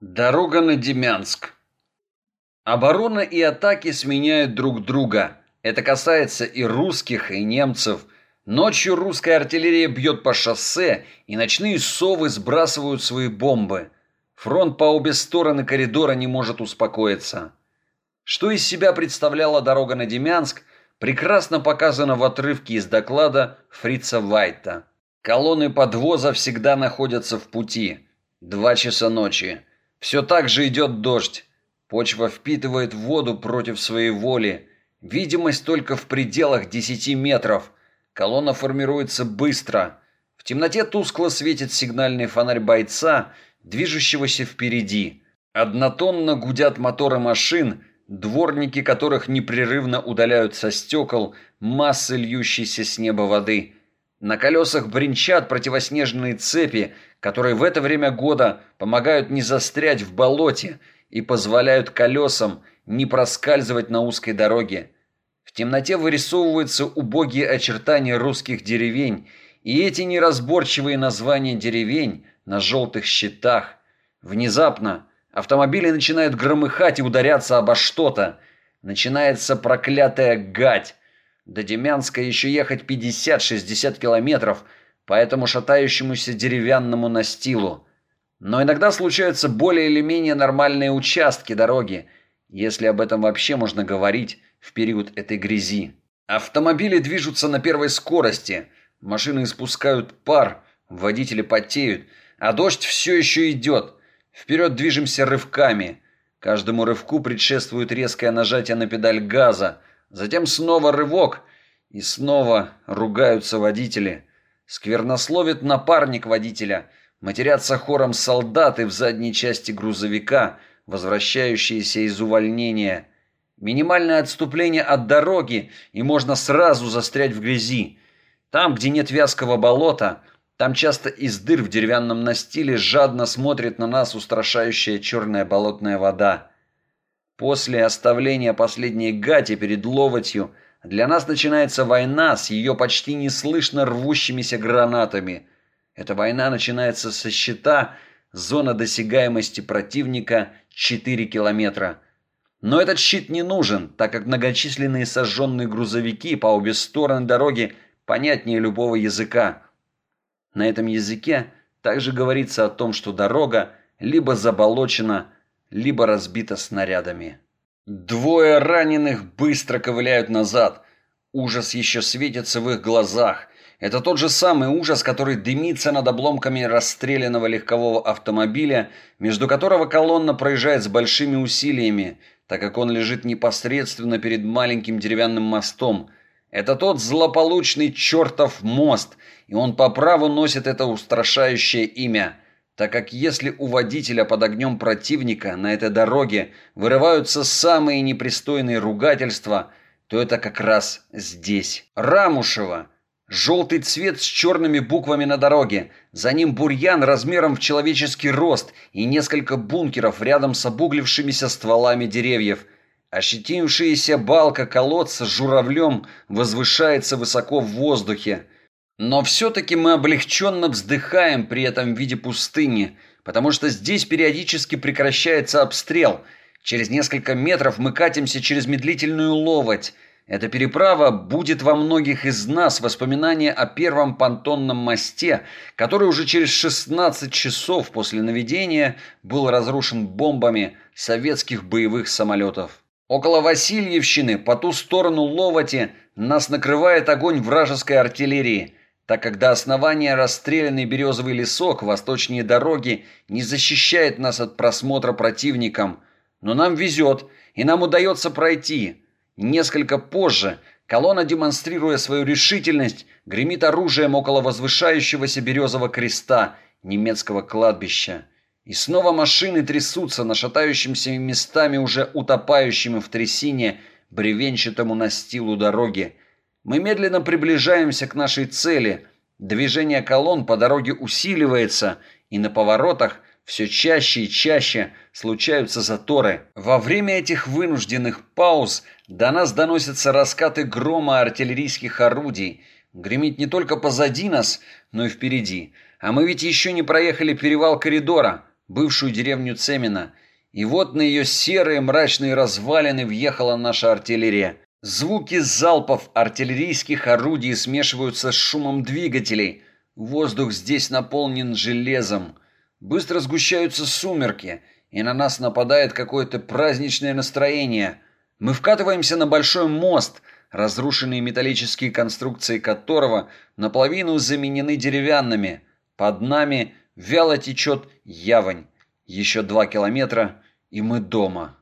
Дорога на Демянск. Оборона и атаки сменяют друг друга. Это касается и русских, и немцев. Ночью русская артиллерия бьет по шоссе, и ночные совы сбрасывают свои бомбы. Фронт по обе стороны коридора не может успокоиться. Что из себя представляла дорога на Демянск, прекрасно показано в отрывке из доклада Фрица Вайта. Колонны подвоза всегда находятся в пути. Два часа ночи. Все так же идет дождь. Почва впитывает воду против своей воли. Видимость только в пределах 10 метров. Колонна формируется быстро. В темноте тускло светит сигнальный фонарь бойца, движущегося впереди. Однотонно гудят моторы машин, дворники которых непрерывно удаляют со стекол массы льющейся с неба воды – на колесах бренчат противоснежные цепи, которые в это время года помогают не застрять в болоте и позволяют колесам не проскальзывать на узкой дороге. В темноте вырисовываются убогие очертания русских деревень, и эти неразборчивые названия деревень на желтых щитах. Внезапно автомобили начинают громыхать и ударяться обо что-то. Начинается проклятая гать, до Демянска еще ехать 50-60 километров по этому шатающемуся деревянному настилу. Но иногда случаются более или менее нормальные участки дороги, если об этом вообще можно говорить в период этой грязи. Автомобили движутся на первой скорости, машины испускают пар, водители потеют, а дождь все еще идет. Вперед движемся рывками. Каждому рывку предшествует резкое нажатие на педаль газа – Затем снова рывок, и снова ругаются водители. Сквернословит напарник водителя, матерятся хором солдаты в задней части грузовика, возвращающиеся из увольнения. Минимальное отступление от дороги, и можно сразу застрять в грязи. Там, где нет вязкого болота, там часто из дыр в деревянном настиле жадно смотрит на нас устрашающая черная болотная вода. После оставления последней гати перед Ловотью для нас начинается война с ее почти неслышно рвущимися гранатами. Эта война начинается со щита зона досягаемости противника 4 километра. Но этот щит не нужен, так как многочисленные сожженные грузовики по обе стороны дороги понятнее любого языка. На этом языке также говорится о том, что дорога либо заболочена, либо разбита снарядами. Двое раненых быстро ковыляют назад. Ужас еще светится в их глазах. Это тот же самый ужас, который дымится над обломками расстрелянного легкового автомобиля, между которого колонна проезжает с большими усилиями, так как он лежит непосредственно перед маленьким деревянным мостом. Это тот злополучный чертов мост, и он по праву носит это устрашающее имя – так как если у водителя под огнем противника на этой дороге вырываются самые непристойные ругательства, то это как раз здесь. Рамушева. Желтый цвет с черными буквами на дороге. За ним бурьян размером в человеческий рост и несколько бункеров рядом с обуглившимися стволами деревьев. Ощетинившаяся балка колодца с журавлем возвышается высоко в воздухе. Но все-таки мы облегченно вздыхаем при этом виде пустыни, потому что здесь периодически прекращается обстрел. Через несколько метров мы катимся через медлительную ловоть. Эта переправа будет во многих из нас воспоминание о первом понтонном мосте, который уже через 16 часов после наведения был разрушен бомбами советских боевых самолетов. Около Васильевщины, по ту сторону Ловоти, нас накрывает огонь вражеской артиллерии – так как до основания расстрелянный березовый лесок восточнее дороги не защищает нас от просмотра противником. Но нам везет, и нам удается пройти. Несколько позже колонна, демонстрируя свою решительность, гремит оружием около возвышающегося березового креста немецкого кладбища. И снова машины трясутся на шатающимся местами уже утопающими в трясине бревенчатому настилу дороги, мы медленно приближаемся к нашей цели. Движение колонн по дороге усиливается, и на поворотах все чаще и чаще случаются заторы. Во время этих вынужденных пауз до нас доносятся раскаты грома артиллерийских орудий. Гремит не только позади нас, но и впереди. А мы ведь еще не проехали перевал коридора. бывшую деревню Цемина. И вот на ее серые мрачные развалины въехала наша артиллерия. Звуки залпов артиллерийских орудий смешиваются с шумом двигателей. Воздух здесь наполнен железом. Быстро сгущаются сумерки, и на нас нападает какое-то праздничное настроение. Мы вкатываемся на большой мост, разрушенные металлические конструкции которого наполовину заменены деревянными. Под нами вяло течет явань. Еще два километра, и мы дома.